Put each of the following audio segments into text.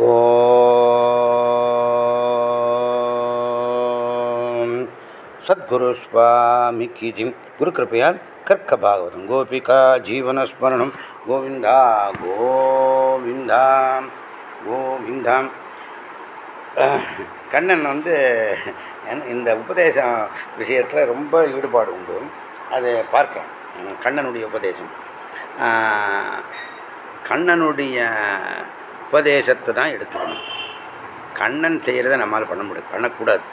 ஓம். சத்குரு சுவாமி கீஜிம் குரு கிருப்பையால் கற்க பாகவதம். கோபிகா ஜீவனஸ்மரணம். கோவிந்தா கோவிந்தா கோவிந்தாம் கண்ணன் வந்து இந்த உபதேசம் விஷயத்தில் ரொம்ப ஈடுபாடு உண்டு. அதை பார்க்கலாம். கண்ணனுடைய உபதேசம். கண்ணனுடைய உபதேசத்தை தான் எடுத்துக்கணும். கண்ணன் செய்கிறத நம்மால் பண்ண முடியும் பண்ணக்கூடாது.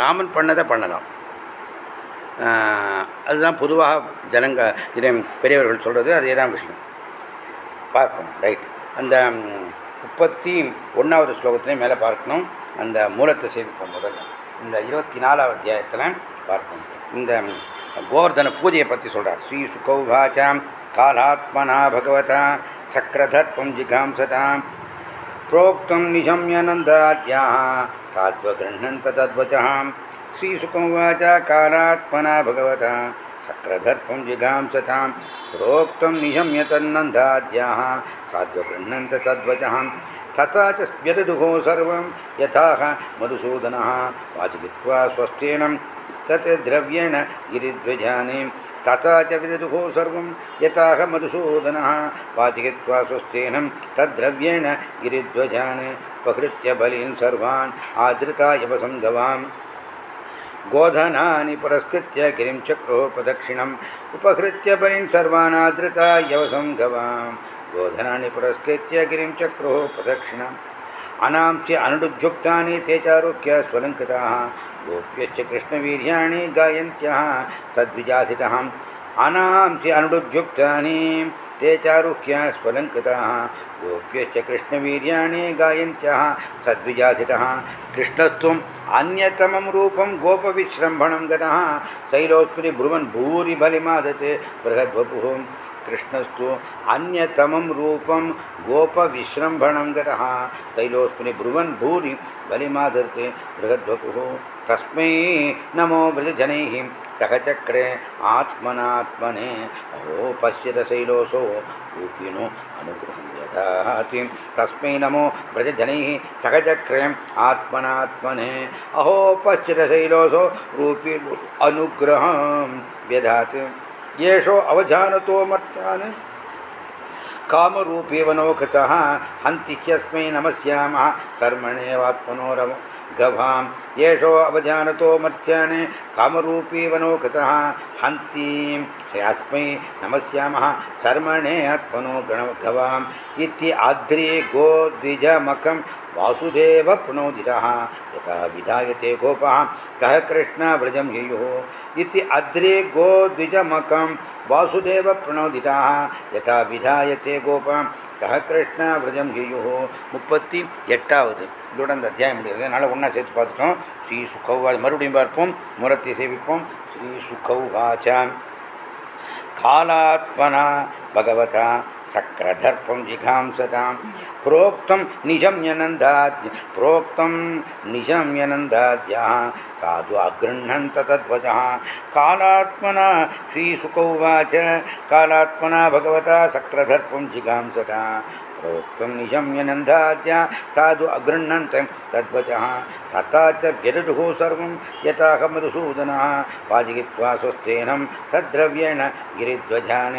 ராமன் பண்ணதை பண்ணலாம். அதுதான் பொதுவாக ஜனங்க இதை பெரியவர்கள் சொல்கிறது அதே தான் விஷயம். பார்ப்போம் ரைட். அந்த முப்பத்தி ஒன்றாவது ஸ்லோகத்திலையும் மேலே பார்க்கணும். அந்த மூலத்தை சேமிப்போம் முதல்ல இந்த இருபத்தி நாலாவது அத்தியாயத்தில் பார்ப்போம். இந்த கோவர்தன பூஜையை பற்றி சொல்கிறார் ஸ்ரீ சுகௌபாச்சாம் காலாத்மனா பகவதா सक्रधत्वं जिघांसतां प्रोक्तं निशम्यनन्दाद्याः सात्त्वगृह्णन्त तद्वचः श्रीसुकुवाच कालात्मना भगवता सक्रधत्वं जिघांसतां प्रोक्तं निशम्य तन्नन्दाद्याः सात्त्वगृह्णन्त तद्वचः तथा च व्यददुघो सर्वं यथाः मधुसूदनः वाचयित्वा स्वस्थेन तत् द्रव्येण गिरिध्वजाने। तथा च विदुः सर्वं यथाह मधुसूदनः वाचित्वा स्वस्थेनं तद्द्रव्येण गिरिध्वजान् उपकृत्य बलीन् सर्वान् आदृता यवसङ्गवाम् गोधनानि पुरस्कृत्य गिरिं चक्रोः प्रदक्षिणम् उपहृत्य बलिन् सर्वान् आदृता यवसङ्गवाम् गोधनानि पुरस्कृत्य गिरिं चक्रोः प्रदक्षिणम् अनांस्य अनुडुद्युक्तानि ते चारोक्य स्वलङ्कृताः। गोप्यश्च कृष्णवीर्याणि गायन्त्यः, सद्विजासितः। अनांसि अनुडुद्युक्तानि ते चारुह्य स्वलङ्कृताः। गोप्यश्च कृष्णवीर्याणि गायन्त्यः, सद्विजासितः। कृष्णस्त्वम् अन्यतमं रूपं गोपविश्रम्भणं गतः। ब्रुवन् भूरि बलिमादते बृहद्वपुः। कृष्णस्तु अन्यतमं रूपं गोपविश्रम्भणं गतः। शैलोस्मिनि ब्रुवन् भूरि बलिमादते बृहद्वपुः। तस्मै नमो व्रजजनैः सहचक्रे आत्मनात्मने अहो पश्यत शैलोऽसो रूपिणो अनुग्रहं यदाति। तस्मै नमो व्रजजनैः सहचक्रे आत्मनात्मने अहो पश्यत शैलोऽसो रूपिणो अनुग्रहं व्यधात् येषो क्या है कामरूपी वनोकतः हन्ति ह्यस्मै नमस्यामः। सर्मणेवात्मनोरम गभां येषो अवजानतो मर्त्यान् कामरूपी वनोकतः हन्तीं ह्यास्मै नमस्यामः। सर्मणे आत्मनो गण गवाम्। इति आद्रे गोद्विजमकं वासुदेव प्रणोदितः यथा विधायते गोपः कः कृष्णव्रजं ययुः इति अद्रे गोद्विजमकं वासुदेव प्रणोदिताः यथा विधायते गोपं कः कृष्णव्रजं ययुः முப்பத்தி எட்டாவது இதோட அந்த அத்தியாயம் முடியாது அதனால் ஒன்றா சேர்த்து பார்த்துட்டோம் ஸ்ரீ சுகௌவா மறுபடியும் பார்ப்போம் முரத்தை சேவிப்போம் ஸ்ரீ சுகௌவாச்சாம் कालात्मना भगवता சக்கரதர்ப்பம் ஜிகாம்சதாம் புரோக்தம் நிஜம் யனந்தாத்ய புரோக்தம் நிஜம் யனந்தாத்யா சாது அகிருண்ணந்த தத்வஜா காலாத்மனா ஸ்ரீசுகௌவாச்ச காலாத்மனா பகவதா சக்கரதர்ப்பம் ஜிகாம்சதா प्रोक्तं निशम्य नन्दाद्या साधु अगृह्णन्त तद्वचः तथा च व्यदुः सर्वं यथाह मधुसूदनः वाजित्वा स्वस्थेनं तद्द्रव्येण गिरिध्वजान्।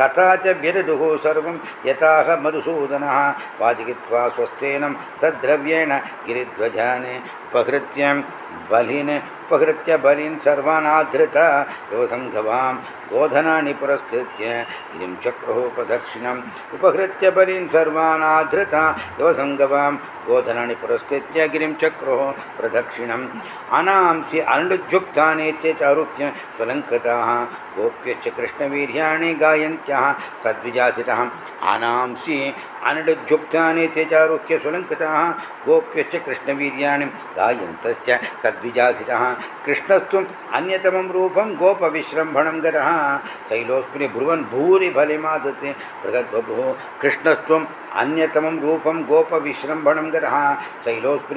तथा च व्यदुः सर्वं यथाह मधुसूदनः वाजित्वा स्वस्थेनं तद्द्रव्येण गिरिध्वजान्। उपहृत्य बलिन् उपहृत्य बलिन् सर्वानाधृता। योसङ्घवां गोधनानि पुरस्कृत्य गिरिं चक्रुः प्रदक्षिणम्। उपहृत्य बलिन् सर्वानाधृता। योसङ्गवां गोधनानि पुरस्कृत्य गिरिं चक्रुः प्रदक्षिणम्। अनांसि अनुज्युक्तानि ते स्वलंकता स्वलङ्कृताः। गोप्यश्च कृष्णवीर्याणि गायन्त्यः। तद्विजासितः। अनांसि अनडुद्युक्तानि ते चारुह्य सुलङ्किताः, गोप्यश्च कृष्णवीर्याणि गायन्तश्च कद्विजासितः। कृष्णस्तु अन्यतमं रूपं गोपविश्रम्भणं गतः। शैलोऽस्मि भ्रुवन् भूरिफलिमादते बृहद्बभुः कृष्णस्त्वम् अन्यतमं रूपं गोपविश्रम्भणं गतः।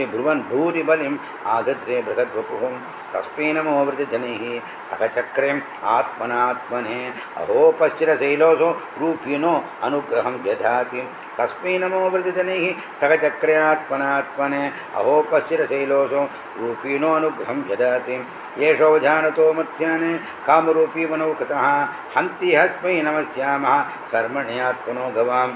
ब्रुवन भूरी बलिम आदत्रे बृहद्वपुः तस्मै नमो वृजजनैः सहचक्रेम् आत्मनात्मने अहो पश्चिरशैलोऽसो रूपिणो अनुग्रहं दधाति तस्मै नमो वृजजनैः सहचक्रे आत्मनात्मने अहो पश्चिरशैलोऽसो रूपिणो अनुग्रहं ददाति। जानतो मध्याने कामरूपी मनोकृतः हन्ति हस्मै नमस्यामः। कर्मण्यात्मनो गवाम्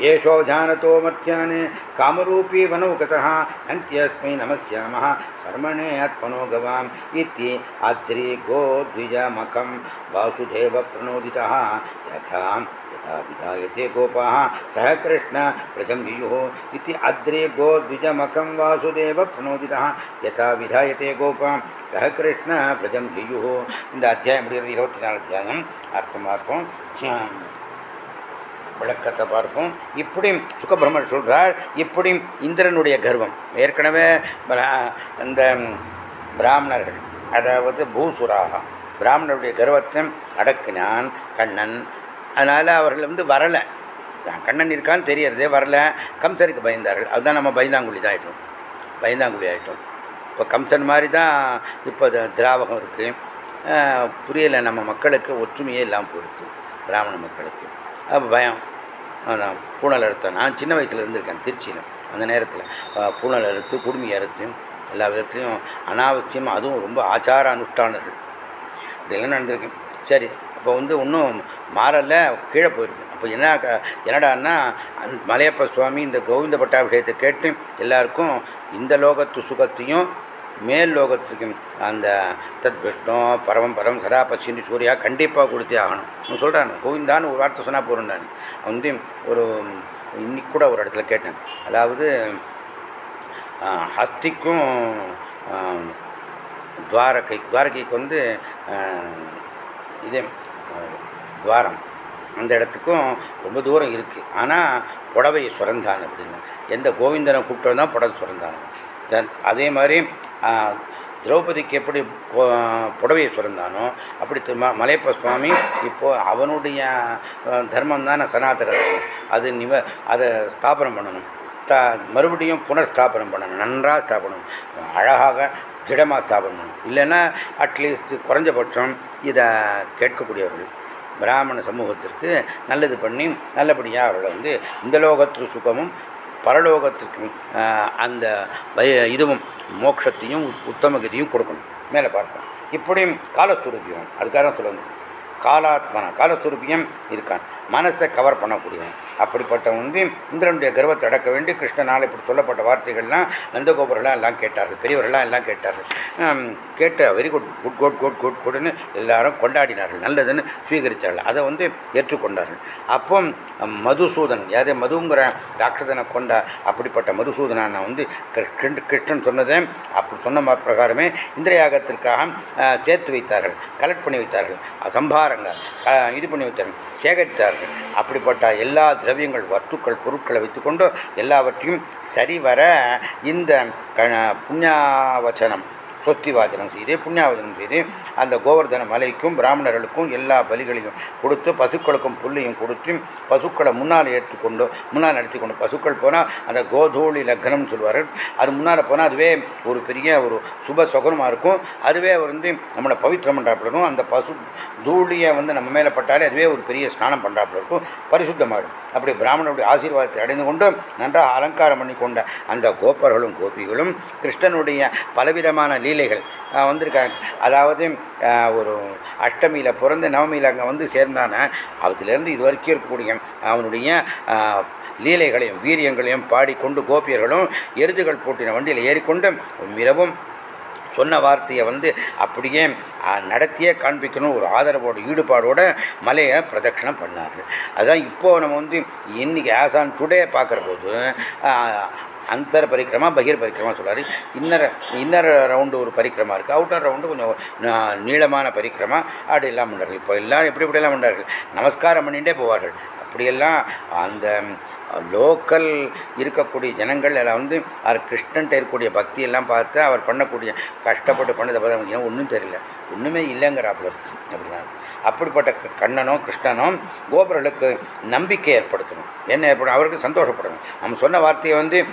येषो जानतो मध्याने कामरूपी वनौकतः हन्त्यस्मै नमस्यामः कर्मणे आत्मनो गवाम् इति अद्रिगो द्विजमखं वासुदेवप्रणोदितः यथा यथा विधायते गोपाः सः कृष्ण व्रजं युयुः इति अद्रे गो द्विजमखं वासुदेवप्रणोदितः यथा விதாயத்தே கோபாம் சக கிருஷ்ண பிரஜம் ஜெயுஹோ இந்த அத்தியாயம் முடிகிறது இருபத்தி நாலு அத்தியாயம் அர்த்தமாக இருக்கும் விளக்கத்தை பார்ப்போம். இப்படியும் சுகபிரமர் சொல்கிறார் இப்படியும் இந்திரனுடைய கர்வம். ஏற்கனவே இந்த பிராமணர்கள் அதாவது பூசுராக பிராமணருடைய கர்வத்தை அடக்கினான் கண்ணன். அதனால் அவர்கள் வந்து வரலை. கண்ணன் இருக்கான்னு தெரியறதே வரல. கம்சருக்கு பயந்தார்கள். அதுதான் நம்ம பயந்தாங்குழி தான் ஆகிட்டோம் பயந்தாங்குழி ஆகிட்டோம் இப்போ கம்சன் மாதிரி தான் இப்போ திராவகம் இருக்குது புரியலை நம்ம மக்களுக்கு ஒற்றுமையே இல்லாமல் போயிருக்கு பிராமண மக்களுக்கு. அப்போ பயம். அதான் பூனல் அறுத்தேன். நான் சின்ன வயசில் இருந்திருக்கேன் திருச்சியில். அந்த நேரத்தில். பூனல் அறுத்து குடுமி அறுத்து எல்லா விதத்துலையும் அனாவசியமாக அதுவும் ரொம்ப ஆச்சார அனுஷ்டானர்கள் இதெல்லாம் நடந்திருக்கு. சரி அப்போ வந்து ஒன்றும் மாறலை கீழே போயிருக்கு. அப்போ என்ன என்னடான்னா மலையப்ப சுவாமி இந்த கோவிந்த பட்டாபிஷேகத்தை கேட்டு எல்லாருக்கும் இந்த லோகத்து சுகத்தையும் மேல் லோகத்திற்கும் அந்த தத் விஷ்ணு பரமம் பரம் சதா பசின்னு சூர்யா கண்டிப்பாக கொடுத்தே ஆகணும். அவன் சொல்கிறான் கோவிந்தான்னு ஒரு வார்த்தை சொன்னால் போகிறோம் நான். வந்து ஒரு இன்னைக்கு கூட ஒரு இடத்துல கேட்டேன். அதாவது ஹஸ்திக்கும் துவாரகை துவாரகைக்கு வந்து இதே துவாரம். அந்த இடத்துக்கும் ரொம்ப தூரம் இருக்குது ஆனால் புடவையை சுரந்தான் அப்படின்னு. எந்த கோவிந்தனை கூப்பிட்டு தான் புடவை சுரந்தானோ. அதே மாதிரி திரௌபதிக்கு எப்படி புடவையை சுரந்தானோ அப்படி மலையப்ப சுவாமி இப்போது அவனுடைய தர்மம் தான் சனாதன தர்மம். அது நிவ அதை ஸ்தாபனம் பண்ணணும். த மறுபடியும் புனர்ஸ்தாபனம் பண்ணணும். நன்றாக ஸ்தாபனம். அழகாக திடமாக ஸ்தாபனம் பண்ணணும். இல்லைன்னா அட்லீஸ்ட் குறைஞ்சபட்சம் இதை கேட்கக்கூடியவர்கள் பிராமண சமூகத்திற்கு நல்லது பண்ணி நல்லபடியாக அவர்களை வந்து இந்த லோகத்து சுகமும் பரலோகத்துக்கு அந்த இதுவும் மோட்சத்தையும் உத்தமகதியும் கொடுக்கணும். மேலே பார்ப்போம். இப்படியும் காலஸ்வரூபியம் அதுக்காக சொல்லணும் காலாத்மனா காலஸ்வரூபியம் இருக்கான். மனசை கவர் பண்ணக்கூடியவன். அப்படிப்பட்டவன் வந்து இந்திரனுடைய கர்வத்தை அடக்க வேண்டி கிருஷ்ணனால் இப்படி சொல்லப்பட்ட வார்த்தைகள்லாம் நந்தகோபுரெல்லாம் எல்லாம் கேட்டார்கள் பெரியவர்கள்லாம் எல்லாம் கேட்டார்கள் கேட்டு very good good good good good குட்னு எல்லாரும் கொண்டாடினார்கள் நல்லதுன்னு சுவீகரித்தார்கள் அதை வந்து ஏற்றுக்கொண்டார்கள். அப்போ மதுசூதன் யாரே? மதுங்கிற ராட்சதனை கொண்ட அப்படிப்பட்ட மதுசூதனான வந்து கிருஷ்ணன் சொன்னதே அப்படி சொன்ன பிரகாரமே இந்திரயாகத்திற்காக சேர்த்து வைத்தார்கள் கலெக்ட் பண்ணி வைத்தார்கள் சம்பாரங்கள் இது பண்ணி வைத்தார்கள் சேகரித்தார்கள். அப்படிப்பட்ட எல்லா திரவியங்கள் வஸ்துக்கள் பொருட்களை வைத்துக்கொண்டு எல்லாவற்றையும் சரிவர இந்த புண்ணியாவச்சனம் சொத்திவாச்சனம் செய்து புண்ணியாவதனம் செய்து அந்த கோவர்தன மலைக்கும் பிராமணர்களுக்கும் எல்லா பலிகளையும் கொடுத்து பசுக்களுக்கும் புல்லையும் கொடுத்து பசுக்களை முன்னால் ஏற்றுக்கொண்டு முன்னால் நடத்தி கொண்டு பசுக்கள் போனால் அந்த கோதூளி லக்னம்னு சொல்லுவார்கள். அது முன்னால் போனால் அதுவே ஒரு பெரிய ஒரு சுப சுகனமாக இருக்கும். அதுவே வந்து நம்மளை பவித்திரம் பண்ணுறாப்புல அந்த பசு தூளியை வந்து நம்ம மேலே பட்டாலே அதுவே ஒரு பெரிய ஸ்நானம் பண்ணுறாப்புல இருக்கும். பரிசுத்தமாகும் அப்படி பிராமணனுடைய ஆசீர்வாதத்தை அடைந்து கொண்டு நன்றாக அலங்காரம் பண்ணி கொண்ட அந்த கோப்பர்களும் கோபிகளும் கிருஷ்ணனுடைய பலவிதமான லீலைகள் வந்திருக்காங்க. அதாவது ஒரு அஷ்டமியில் பிறந்து நவமியில் அங்கே வந்து சேர்ந்தானா அதுலேருந்து இது வரைக்கும் இருக்கக்கூடிய அவனுடைய லீலைகளையும் வீரியங்களையும் பாடிக்கொண்டு கோபியர்களும் எருதுகள் போட்டின வண்டியில் ஏறிக்கொண்டு மிகவும் சொன்ன வார்த்தையை வந்து அப்படியே நடத்தியே காண்பிக்கணும். ஒரு ஆதரவோட ஈடுபாடோட மலையை பிரதட்சணம் பண்ணார். அதுதான் இப்போது நம்ம வந்து இன்னைக்கு ஆசான் டுடே பார்க்குற போது அந்தர பரிக்கிரமா பகிர் பரிக்கிரமா சொல்கிறார் இன்னர் இன்னர் ரவுண்டு ஒரு பரிக்கிரமா இருக்குது அவுட்டர் ரவுண்டு கொஞ்சம் நீளமான பரிக்கிரமா அப்படி எல்லாம் பண்ணுறார்கள் இப்போ எல்லாம் எப்படி இப்படி எல்லாம் நமஸ்காரம் பண்ணிகிட்டே போவார்கள். அப்படியெல்லாம் அந்த லோக்கல் இருக்கக்கூடிய ஜனங்கள் எல்லாம் வந்து அவர் கிருஷ்ணன்ட்ட இருக்கக்கூடிய பக்தி எல்லாம் பார்த்து அவர் பண்ணக்கூடிய கஷ்டப்பட்டு பண்ணதை பார்த்து ஒன்றும் தெரியல. ஒன்றுமே இல்லைங்கிறாப்புல அப்படிதான். அப்படிப்பட்ட கண்ணனோ கிருஷ்ணனோ கோபுரர்களுக்கு நம்பிக்கை ஏற்படுத்தணும். என்ன ஏற்படும்? அவருக்கு சந்தோஷப்படணும். நம்ம சொன்ன வார்த்தையை வந்து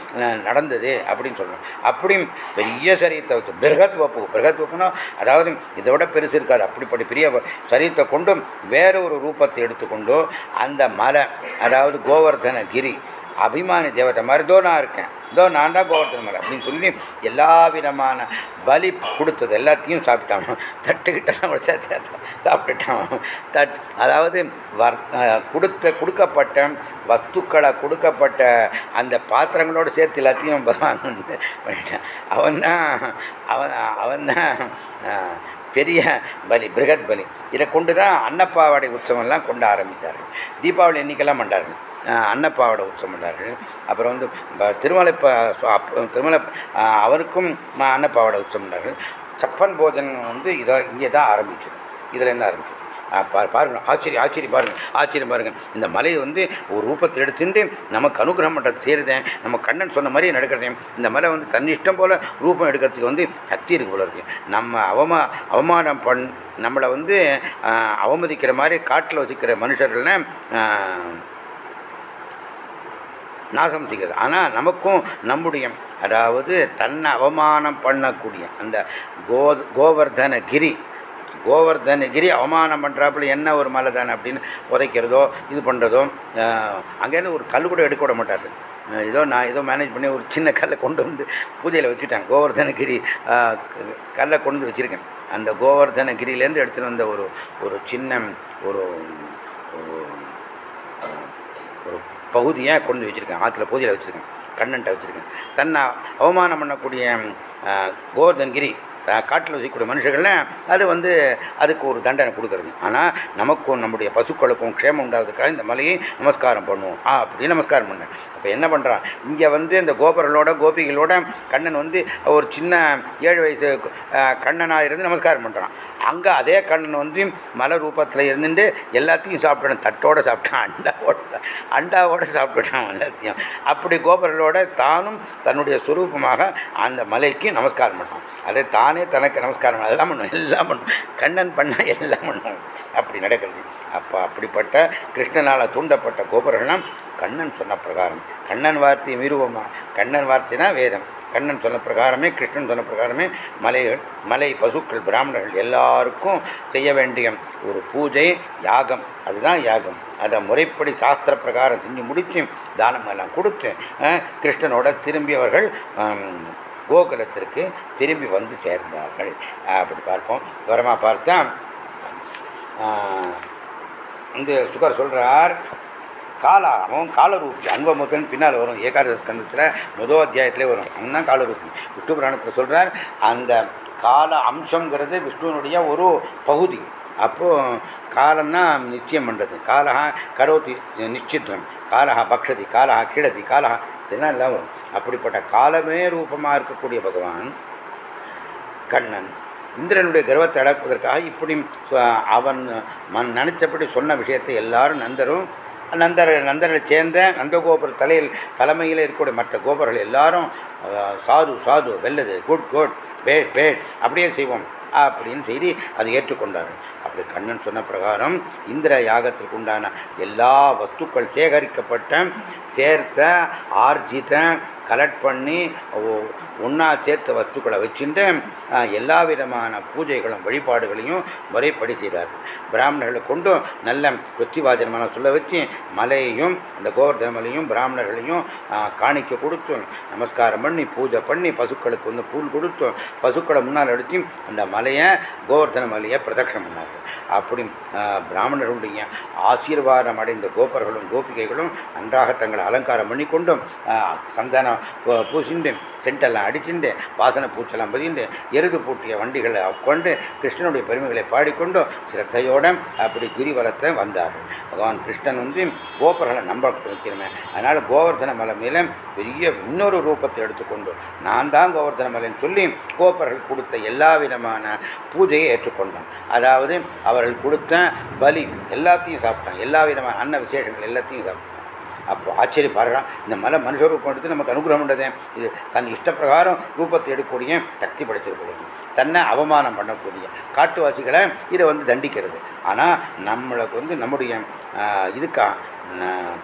நடந்தது அப்படின்னு சொல்லணும். அப்படியும் பெரிய சரீரத்தை வச்சு பிருகத் வப்பு பிருகத் வப்புனா அதாவது இதை விட பெருசு இருக்காது. அப்படிப்பட்ட பெரிய சரீரத்தை கொண்டும் வேற ஒரு ரூபத்தை எடுத்துக்கொண்டு அந்த மலை அதாவது கோவர்தன கிரி அபிமானி தேவதை மாதிரி தோ நான் இருக்கேன். இதோ நான் தான் கோவர்த்தன மாதிரி அப்படின்னு சொல்லி எல்லா விதமான பலி கொடுத்தது எல்லாத்தையும் சாப்பிட்டான். தட்டுக்கிட்ட சேர்த்து சாப்பிட்டுட்டான். தட் அதாவது வர் கொடுத்த கொடுக்கப்பட்ட வஸ்துக்களை கொடுக்கப்பட்ட அந்த பாத்திரங்களோடு சேர்த்து எல்லாத்தையும் பகவான் பண்ணிட்டான். அவன் தான் அவன் அவன் தான் பெரிய பலி பிருகத் பலி. இதை கொண்டு தான் அன்னப்பாவாடை உற்சவம்லாம் கொண்டு ஆரம்பித்தார்கள். தீபாவளி எண்ணிக்கெல்லாம் பண்ணார்கள். அன்னப்பாவோட உற்சவம் பண்ணார்கள். அப்புறம் வந்து திருமலை திருமலை அவருக்கும் அன்னப்பாவோட உற்சவம் பண்ணார்கள். சப்பன் போஜன் வந்து இதை இங்கே தான் ஆரம்பிச்சது இதில் என்ன ஆரம்பிச்சது பாருங்க ஆச்சரியம் ஆச்சரியம் பாருங்க ஆச்சரியம் பாருங்க. இந்த மலையை வந்து ஒரு ரூபத்தில் எடுத்துட்டு நமக்கு அனுகிரகம் பண்ணுறது செய்கிறதேன் நம்ம கண்ணன் சொன்ன மாதிரி நடக்கிறதேன் இந்த மலை வந்து தன் இஷ்டம் போல ரூபம் எடுக்கிறதுக்கு வந்து சக்தி இருக்கு போல இருக்கு. நம்ம அவமா அவமானம் பண் நம்மளை வந்து அவமதிக்கிற மாதிரி காட்டில் வசிக்கிற மனுஷர்கள்னா நாசம் செய்கிறது. ஆனால் நமக்கும் நம்முடைய அதாவது தன்னை அவமானம் பண்ணக்கூடிய அந்த கோ கோவர்தன கிரி கோவர்தனகிரி அவமானம் பண்ணுறாப்புல என்ன ஒரு மலை தானே அப்படின்னு உதைக்கிறதோ இது பண்ணுறதோ அங்கேருந்து ஒரு கல் கூட எடுக்க விட மாட்டார். ஏதோ நான் ஏதோ மேனேஜ் பண்ணி ஒரு சின்ன கல்லை கொண்டு வந்து பூஜையில் வச்சுட்டேன் கோவர்தனகிரி கல்லை கொண்டு வந்து வச்சுருக்கேன். அந்த கோவர்தனகிரியிலேருந்து எடுத்துகிட்டு வந்த ஒரு ஒரு சின்ன ஒரு ஒரு பகுதியை கொண்டு வச்சுருக்கேன். ஆற்றுல பகுதியில் வச்சுருக்கேன். கண்ணன்ட்ட வச்சுருக்கேன். தன்னை அவமானம் பண்ணக்கூடிய கோவர்தன்கிரி காட்டில் வசிக்கக்கூடிய மனுஷர்கள்னா அது வந்து அதுக்கு ஒரு தண்டனை கொடுக்கறது. ஆனால் நமக்கும் நம்முடைய பசுக்களுக்கும் க்ஷேமம் உண்டாததுக்காக இந்த மலையை நமஸ்காரம் பண்ணுவோம். ஆ அப்படி நமஸ்காரம் பண்ணேன் அப்போ என்ன பண்ணுறான் இங்கே வந்து இந்த கோபுரங்களோட கோபிகளோட கண்ணன் வந்து ஒரு சின்ன ஏழு வயசு கண்ணனாக இருந்து நமஸ்காரம் பண்ணுறான் அங்கே அதே கண்ணன் வந்து மலை ரூபத்தில் இருந்துட்டு எல்லாத்தையும் சாப்பிட்டான். தட்டோட சாப்பிட்டான் அண்டாவோட அண்டாவோட சாப்பிட்டுட்டான் எல்லாத்தையும். அப்படி கோபுரங்களோட தானும் தன்னுடைய சுரூபமாக அந்த மலைக்கு நமஸ்காரம் பண்ணான் அதை தான் தனக்கு நமஸ்காரம் அதெல்லாம் பண்ணும் எல்லாம் பண்ணும் கண்ணன் பண்ணால் எல்லாம் பண்ணும் அப்படி நடக்கிறது. அப்போ அப்படிப்பட்ட கிருஷ்ணனால் தூண்டப்பட்ட கோபுரங்கள்லாம் கண்ணன் சொன்ன பிரகாரம். கண்ணன் வார்த்தை மீறுவோமா? கண்ணன் வார்த்தை தான் வேதம். கண்ணன் சொன்ன பிரகாரமே கிருஷ்ணன் சொன்ன பிரகாரமே மலைகள் மலை பசுக்கள் பிராமணர்கள் எல்லாருக்கும் செய்ய வேண்டிய ஒரு பூஜை யாகம். அதுதான் யாகம். அதை முறைப்படி சாஸ்திர பிரகாரம் செஞ்சு முடித்து தானம் எல்லாம் கொடுத்து கிருஷ்ணனோட திரும்பியவர்கள் கோகுலத்திற்கு திரும்பி வந்து சேர்ந்தார்கள். அப்படி பார்ப்போம். விவரமாக பார்த்தா இந்த சுகர் சொல்கிறார் காலாகவும் காலரூபி அன்பமுத்தன் பின்னால் வரும் ஏகாதச ஸ்கந்தத்தில் முதல் அத்தியாயத்திலே வரும். அவன் காலரூபி. விஷ்ணு புராணத்தில் சொல்கிறார் அந்த கால அம்சங்கிறது விஷ்ணுவனுடைய ஒரு பகுதி. அப்போது காலம்தான் நிச்சயம் பண்ணுறது காலஹா கரோதி நிச்சித்தம் காலஹா பக்ஷதி காலஹா கிடதி காலஹா இதெல்லாம் எல்லாம் வரும் அப்படிப்பட்ட காலமே ரூபமாக இருக்கக்கூடிய பகவான் கண்ணன் இந்திரனுடைய கர்வத்தை அடக்குவதற்காக இப்படி அவன் மன் நினைச்சபடி சொன்ன விஷயத்தை எல்லாரும் நந்தரும் நந்தர் நந்தரை சேர்ந்த நந்தகோபுர தலையில் தலைமையில் இருக்கக்கூடிய மற்ற கோபுரர்கள் எல்லாரும் சாது சாது வெல்லது குட் குட் பேட் பேட் அப்படியே செய்வோம். அப்படின்னு செய்தி அதை ஏற்றுக்கொண்டார்கள். அது கண்ணன் சொன்ன பிரகாரம் இந்திர யாகத்திற்கு உண்டான எல்லா வஸ்துக்கள் சேகரிக்கப்பட்ட சேர்த்த ஆர்ஜித கலெக்ட் பண்ணி ஒன்றா சேர்த்த வஸ்துக்களை வச்சுட்டு எல்லா விதமான பூஜைகளும் வழிபாடுகளையும் முறைப்படி செய்தார்கள். பிராமணர்களை கொண்டும் நல்ல பிரத்திவாஜனமான சொல்ல வச்சு மலையையும் இந்த கோவர்தன மலையும் பிராமணர்களையும் காணிக்க கொடுத்தும் நமஸ்காரம் பண்ணி பூஜை பண்ணி பசுக்களுக்கு வந்து பூல் கொடுத்தும் பசுக்களை முன்னால் அடித்து அந்த மலையை கோவர்தன மலையை பிரதட்சணம் பண்ணார்கள். அப்படி பிராமணர்களுடைய ஆசீர்வாதம் அடைந்த கோபர்களும் கோபிகைகளும் நன்றாக தங்களை அலங்காரம் பண்ணி கொண்டும் சந்தன பூசிண்டு சென்டெல்லாம் அடிச்சுண்டு வாசனை பூச்செல்லாம் பதிந்து எருது பூட்டிய வண்டிகளை கொண்டு கிருஷ்ணனுடைய பெருமைகளை பாடிக்கொண்டும் சிரத்தையோட அப்படி கிரிவலத்தை வந்தார். பகவான் கிருஷ்ணன் வந்து கோபர்களை நம்ப வைக்கிறமே. அதனால் கோவர்தன மலை மேலே பெரிய இன்னொரு ரூபத்தை எடுத்துக்கொண்டு நான் தான் கோவர்தன மலைன்னு சொல்லி கோபர்கள் கொடுத்த எல்லா விதமான பூஜையை ஏற்றுக்கொண்டான். அதாவது அவர்கள் கொடுத்த பலி எல்லாத்தையும் சாப்பிட்டான். எல்லா விதமான அன்ன விசேஷங்கள் எல்லாத்தையும் சாப்பிட்டான். அப்போ ஆச்சரியப்படுறான். இந்த மலை மனுஷ ரூபம் எடுத்து நமக்கு அனுகிரகம் பண்ணதே இது தன் இஷ்டப்பிரகாரம் ரூபத்தை எடுக்கக்கூடிய சக்தி படைச்சிருக்கிறது தன்னை அவமானம் பண்ணக்கூடிய காட்டுவாசிகளை இதை வந்து தண்டிக்கிறது. ஆனால் நம்மளுக்கு வந்து நம்முடைய இதுக்காக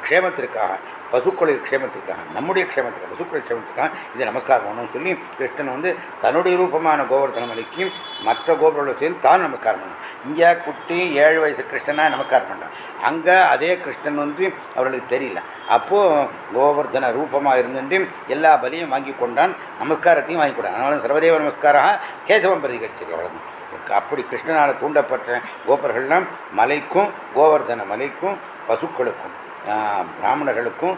க்ஷேமத்திற்காக பசுக்களை க்ஷேமத்திற்காக நம்முடைய க்ஷேமத்துக்காக பசுக்களை க்ஷேமத்துக்காக இதை நமஸ்காரம் பண்ணணும்னு சொல்லி கிருஷ்ணன் வந்து தன்னுடைய ரூபமான கோவர்தன மலைக்கு மற்ற கோபுரங்களை சேர்ந்து தான் நமஸ்காரம் பண்ணணும் இங்கே குட்டி ஏழு வயசு கிருஷ்ணனா நமஸ்காரம் பண்ணான் அங்கே அதே கிருஷ்ணன் வந்து அவர்களுக்கு தெரியல. அப்போது கோவர்தன ரூபமாக இருந்துட்டு எல்லா பலியும் வாங்கி கொண்டான் நமஸ்காரத்தையும் வாங்கி கொண்டான். அதனால சர்வதேவ நமஸ்காரம் கேசவம் பிரதிகரிச்சது அவ்வளோ அப்படி கிருஷ்ணனால் தூண்டப்பட்ட கோபர்கள்லாம் மலைக்கும் கோவர்தன மலைக்கும் பசுக்களுக்கும். பிராமணர்களுக்கும்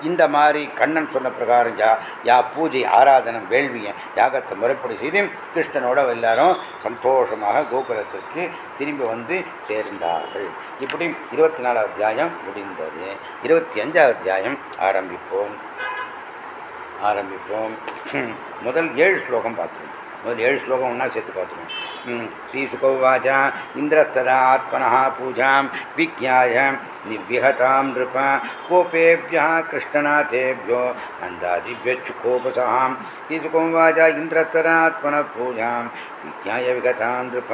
இந்த மாதிரி கண்ணன் சொன்ன பிரகாரம் யா யா பூஜை ஆராதனம் வேள்வியை யாகத்தை முறைப்படி செய்து கிருஷ்ணனோட எல்லாரும் சந்தோஷமாக கோகுலத்திற்கு திரும்பி வந்து சேர்ந்தார்கள். இப்படி இருபத்தி நாலாவது அத்தியாயம் முடிந்தது. இருபத்தி அஞ்சாவது அத்தியாயம் ஆரம்பிப்போம். ஆரம்பிப்போம். முதல் ஏழு ஸ்லோகம் பார்த்துருவோம் ಒಂದು ಏಳು ಶ್ಲೋಕವನ್ನು ಸೆತ್ಕೋತೀನಿ ಶ್ರೀಶುಕೌವಾಚ ಇಂದ್ರಸ್ತದ ಆತ್ಮನಃ ಪೂಜಾಂ ವಿಜ್ಞಾಯ ನಿವ್ಯಹತಾಂ ನೃಪ ಕೋಪೇಭ್ಯ ಕೃಷ್ಣನಾಥೇಭ್ಯೋ ನಂದಾದಿಭ್ಯಚ್ಚು ಕೋಪಸಹಾಂ ಶ್ರೀಶುಕೌವಾಚ ಇಂದ್ರಸ್ತದ ಆತ್ಮನಃ ಪೂಜಾಂ ವಿಜ್ಞಾಯ ವಿಗತಾಂ ನೃಪ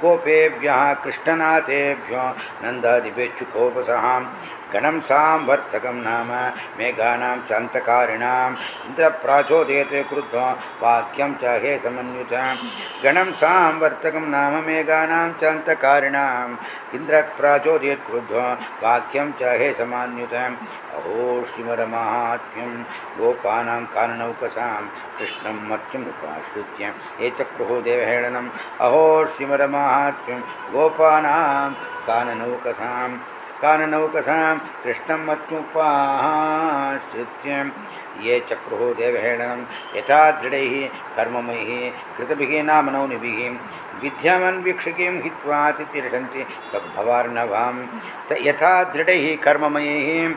ಕೋಪೇಭ್ಯ ಕೃಷ್ಣನಾಥೇಭ್ಯೋ ನಂದಾದಿಭ್ಯಚ್ಚು ಕೋಪಸಹಾಂ कोपेभ्यः कृष्णनाथेभ्यो नन्दादिभ्यच्चुकोपसहां गणं साम्वर्तकं नाम मेघानां चान्तकारिणाम् इन्द्रप्राचोदयते क्रुद्धो वाक्यं च हे समन्वित गणं साम्वर्तकं नाम मेघानां चान्तकारिणाम् इन्द्रप्राचोदयत् क्रुद्धो वाक्यं च हे समान्युत अहो श्रीमरमाहात्म्यं गोपानां काननौकसां कृष्णं मर्त्युम् उपाश्रित्य एचक्रुः देवहेळनम् अहो श्रीमरमाहात्म्यं गोपानां काननौकसां काननौकसां कृष्णं मत्युपाश्रित्य ये चक्रुः देवहेळनं यथा दृढैः, कर्ममैः, कृतभिः, नामनौनिभिः। विद्यामन्वीक्षकीं हित्वा तितिर्षन्ति तद्भवार्णवां यथा दृढैः, कर्ममयैः,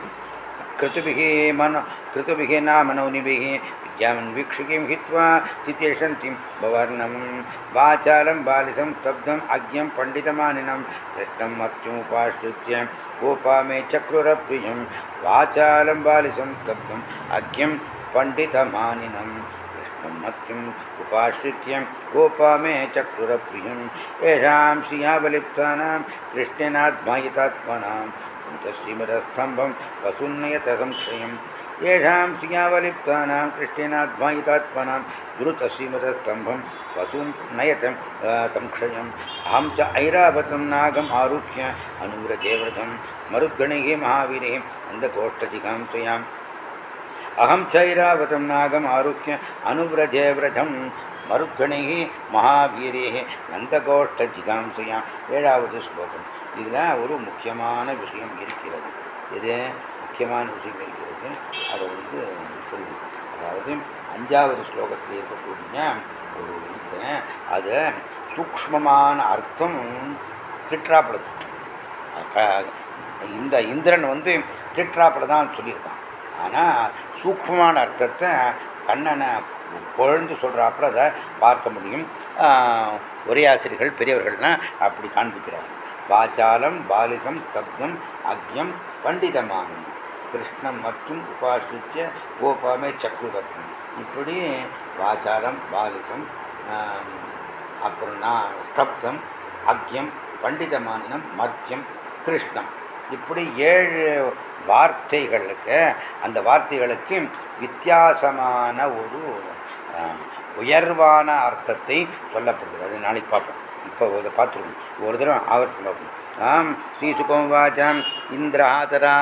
कृतुभिः, मन, कृतुभिः, नामनौनिभिः। विद्यामन्वीक्षकीं हित्वा तितिर्षन्ति भवर्णं वाचालं बालिसं स्तब्धम् अज्ञं पण्डितमानिनं कृष्णं मत्युमुपाश्रित्य गोपा मे चक्रुरप्रियं वाचालं बालिसं स्तब्धम् अज्ञं पण्डितमानिनं कृष्णं गोपा मे चक्रुरप्रियं येषां श्रियावलिप्तानां कृष्णेनाध्मायितात्मनां श्रीमदस्तम्भं वसुन्नयत संक्षयम् येषां श्रियावलिप्तानां कृष्णेनाध्मायितात्मनां द्रुतश्रीमदस्तम्भं वसून् नयत संक्षयम् अहं च ऐरावतं नागम् आरुह्य अनुव्रजेव्रतं मरुद्गणैः महावीरैः नन्दकोष्ठजिगांसयाम् अहं चैरावतं नागम् आरुह्य अनुव्रजे व्रजं மருத்கணைः மகாவீரேः நந்தகோஷ்டஜிகாம்சையா ஏழாவது ஸ்லோகம் இதில் ஒரு முக்கியமான விஷயம் இருக்கிறது இது முக்கியமான விஷயம் இருக்கிறது அதை வந்து சொல்லு அதாவது அஞ்சாவது ஸ்லோகத்தில் இருக்கக்கூடிய ஒரு இருக்கு. அதை சூக்மமான அர்த்தம் திட்ராப்படத்து இந்த இந்திரன் வந்து திட்ராப்பட தான் சொல்லியிருக்கான். ஆனால் சூக்மமான அர்த்தத்தை கண்ணனை குழந்து சொல்கிறாப்புல அதை பார்க்க முடியும். உரையாசிரியர்கள் பெரியவர்கள்லாம் அப்படி காண்பிக்கிறார்கள். வாச்சாலம் பாலிசம் ஸ்தப்தம் அக்யம் பண்டிதமானம் கிருஷ்ணம் மற்றும் உபாசித்த கோபாமே சக்ருரத்னம் இப்படி வாச்சாலம் பாலிசம் அப்புறம் நான் ஸ்தப்தம் அக்யம் பண்டிதமானினம் மத்தியம் கிருஷ்ணம். இப்படி ஏழு வார்த்தைகளுக்கு அந்த வார்த்தைகளுக்கு வித்தியாசமான ஒரு உயர்வான அர்த்தத்தை சொல்லப்படுது அது நாளைக்கு பார்ப்போம். இப்போ அதை ஒரு தடவை ஆவர்த்தி பார்ப்போம். आम श्रीशुकोवाचाम् इन्द्रहातरा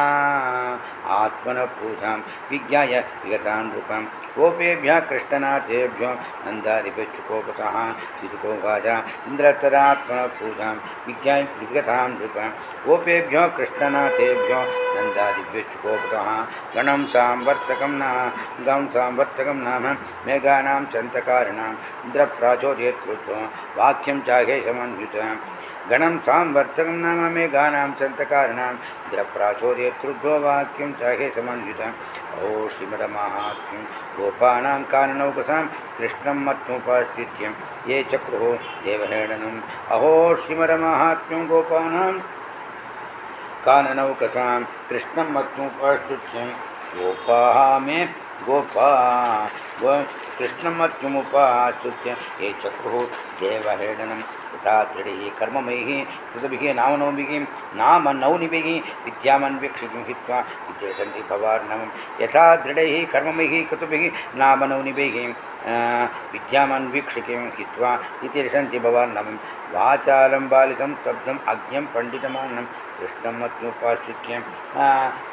आत्मनः पूजां विज्ञाय विगतां नृपं कोपेभ्यः कृष्णनाथेभ्यो नन्दादिभिश्चुकोपसः श्रीशुकोवाच इन्द्रतरात्मनः पूजां विज्ञाय विगतां कोपेभ्यो कृष्णनाथेभ्यो नन्दादिभ्यश्चुकोपसः गण सांवर्तक ना, गं साम्वर्तकं नाम मेघानां चन्तकारिणाम् इन्द्रप्राचोदयत्कृत्वा वाक्यं चाघेशमन्वितम्। गणं साम्वर्तकं नाम मेघानां इन्द्रप्राचोदयत् क्रुद्धो वाक्यं चाहेशमन्वित ओ श्रीमदमाहात्म्यं गोपानां कारणौकसां कृष्णं मत्मुपाश्रित्यं ये चक्रुः देवहेडनम् अहो श्रीमदमाहात्म्यं गोपानां काननौकसां कृष्णं मत्मुपस्तुत्यं गोपाः मे गोपा कृष्णमत्युमुपास्तुत्य ये चक्रुः देवहेडनं तथा त्रिभिः कर्ममैः कृतभिः नामनवभिः नामनौनिभिः विद्यामन्वीक्षितुं हित्वा विद्येषन्ति भवार्णवं। यथा दृढैः कर्ममैः कृतभिः नामनौनिभिः विद्यामन्वीक्षिकिं हित्वा इतिरिषन्ति भवार्णवं। वाचालं बालिकं स्तब्धम् अज्ञं पण्डितमानं कृष्णमत्युपाश्रित्य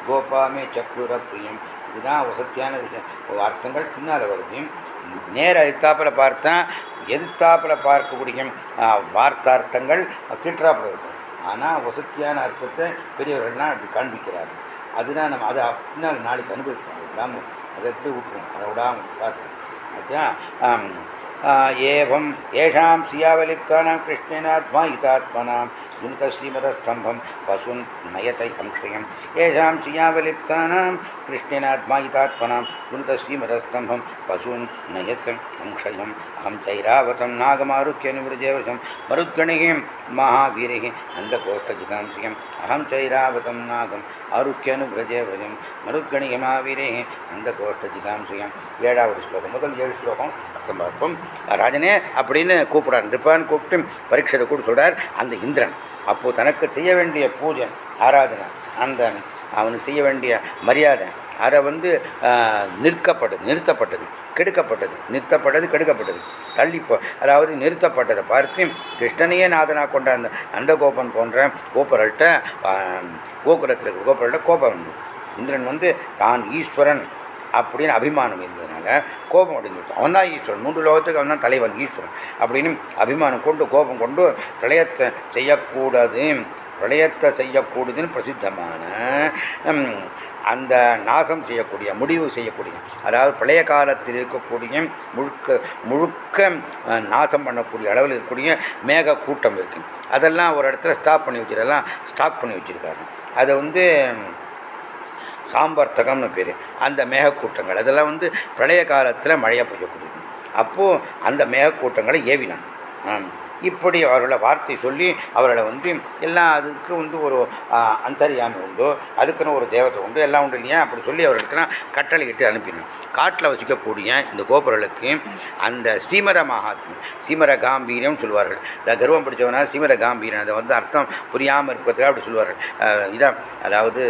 गोपामे चक्रुरप्रियं இதுதான் வசதியான விஷயம். அர்த்தங்கள் பின்னால் வருது. நேர எத்தாப்பில் பார்த்தா எதிர்த்தாப்பில் பார்க்கக்கூடிய வார்த்தார்த்தங்கள் திட்டாப்பில் இருக்கும் ஆனால் வசதியான அர்த்தத்தை பெரியவர்கள்லாம் அப்படி காண்பிக்கிறார்கள். அதுதான் நம்ம அதை பின்னால் நாளைக்கு அனுபவிப்போம். விடாமல் அதை எப்படி விட்டுரும் அதை விடாமல் பார்க்கணும். அதுதான் ஏவம் ஏஷாம் சியாவலிப்தானாம் கிருஷ்ணேனாத்மா இதாத்மனாம். युन्तश्रीमदस्तम्भं वसुन् नयत संक्षयं येषां सियावलिप्तानां कृष्णेनात्मायितात्मनां युन्तश्रीमदस्तम्भं वसून् नयत संक्षयम् अहं चैरावतं नागमारुह्य निवृजेवशं मरुद्गणिः महावीरिः नन्दकोष्ठजितांसिकम् अहं चैरावतं नागम् आरुह्यनुव्रजे व्रजं மருத்கணிக மாவீரே அந்த கோஷ்ட ஜிகாம்சியம் ஏழாவது ஸ்லோகம் முதல் ஏழு ஸ்லோகம் அர்த்தம் பார்ப்போம் ராஜனே அப்படின்னு கூப்பிடார் நிருப்பான்னு கூப்பிட்டு பரீட்சத்தை கூட சொல்றார் அந்த இந்திரன் அப்போ தனக்கு செய்ய வேண்டிய பூஜை ஆராதனை அந்த அவனுக்கு செய்ய வேண்டிய மரியாதை அதை வந்து நிற்கப்பட்டது நிறுத்தப்பட்டது கெடுக்கப்பட்டது. நிறுத்தப்பட்டது கெடுக்கப்பட்டது. தள்ளி அதாவது நிறுத்தப்பட்டதை பார்த்து கிருஷ்ணனையே நாதனா கொண்ட அந்த நந்தகோபன் போன்ற கோபுரல்கிட்ட கோகுலத்தில் இருக்கிற கோபுரல்கிட்ட கோபம் வந்து இந்திரன் வந்து தான் ஈஸ்வரன் அப்படின்னு அபிமானம் இருந்ததுனால கோபம் அப்படின்னு அவன் தான் ஈஸ்வரன். மூன்று லோகத்துக்கு அவன் தான் தலைவன் ஈஸ்வரன் அப்படின்னு அபிமானம் கொண்டு கோபம் கொண்டு பிரளயத்தை செய்யக்கூடாது பிரளயத்தை செய்யக்கூடுதுன்னு பிரசித்தமான அந்த நாசம் செய்யக்கூடிய முடிவு செய்யக்கூடிய அதாவது பழைய காலத்தில் இருக்கக்கூடிய முழுக்க முழுக்க நாசம் பண்ணக்கூடிய அளவில் இருக்கக்கூடிய மேக கூட்டம் இருக்கு. அதெல்லாம் ஒரு இடத்துல ஸ்டாப் பண்ணி வச்சிருக்கலாம் ஸ்டாக் பண்ணி வச்சிருக்காரு. அதை வந்து சாம்பர்த்தகம்னு பேர். அந்த மேகக்கூட்டங்கள் அதெல்லாம் வந்து பழைய காலத்தில் மழையாக பெய்யக்கூடியது. அப்போது அந்த மேகக்கூட்டங்களை ஏவினான் இப்படி அவர்களை வார்த்தை சொல்லி அவர்களை வந்து எல்லாம் அதுக்கு வந்து ஒரு அந்தரியாமை உண்டு அதுக்குன்னு ஒரு தேவத்தை உண்டு எல்லாம் உண்டு இல்லையா? அப்படி சொல்லி அவர்களுக்குலாம் கட்டளையிட்டு அனுப்பினோம் காட்டில் வசிக்கக்கூடிய இந்த கோபுரர்களுக்கு அந்த ஸ்ரீமர மகாத்மி ஸ்ரீமர காம்பீரியம் சொல்லுவார்கள் இந்த கர்வம் பிடிச்சவனா ஸ்ரீமர காம்பீரியம் அதை வந்து அர்த்தம் புரியாமல் இருப்பதுக்காக அப்படி சொல்லுவார்கள் இதான் அதாவது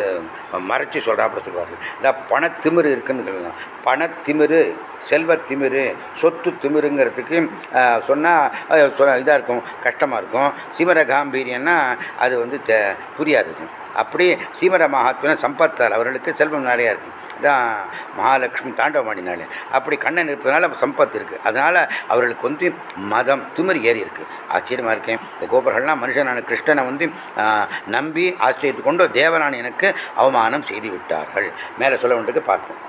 மறைச்சி சொல்கிறா அப்படி சொல்லுவார்கள் இந்த பணத்திமிரு இருக்குன்னு சொல்லலாம். பணத்திமிரு செல்வத்திமிரு சொத்து திமிருங்கிறதுக்கு சொன்னால் இதாக இருக்கும் கஷ்டமாக இருக்கும். சிமர காம்பீரியன்னா அது வந்து புரியாது. அப்படி சீமர மகாத்மியம் சம்பத்தால் அவர்களுக்கு செல்வம் நிறையா இருக்கும். தான் மகாலட்சுமி தாண்டவமாடினாலே அப்படி கண்ணன் இருப்பதனால சம்பத்து இருக்குது அதனால் அவர்களுக்கு வந்து மதம் திமிர் ஏறி இருக்குது ஆச்சரியமாக இருக்கேன். இந்த கோபர்கள்லாம் மனுஷனான கிருஷ்ணனை வந்து நம்பி ஆச்சரியத்து கொண்டு தேவனான எனக்கு அவமானம் செய்து விட்டார்கள். மேலே சொல்ல வேண்டியது பார்ப்போம்.